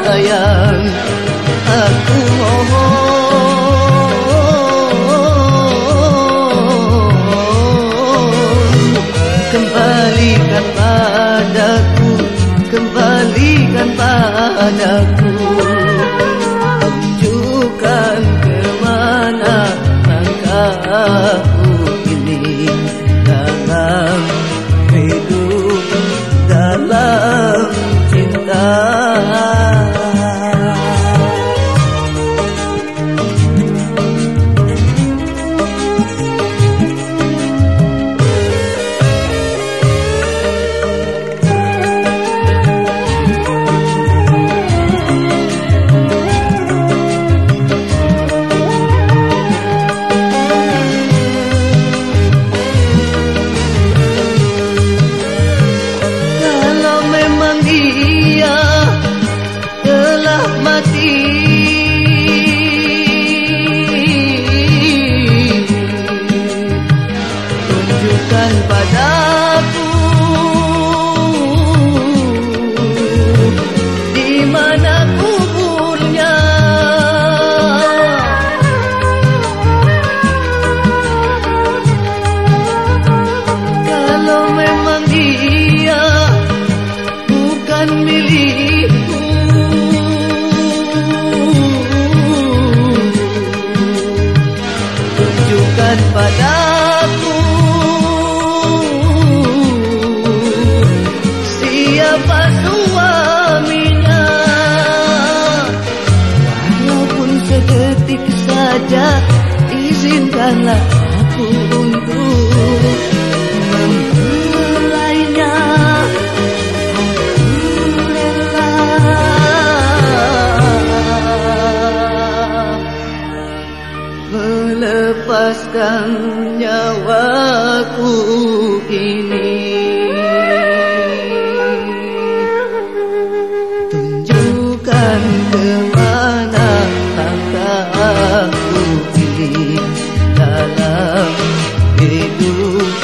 sayang Aku mohon Kembalikan padaku Kembalikan padaku. Tunjukkan kemana langkahku padaku. Siapa suaminya Walaupun sedetik saja Izinkanlah aku untuk melepaskan nyawaku ini tunjukkan kemana langkahku ini dalam hidup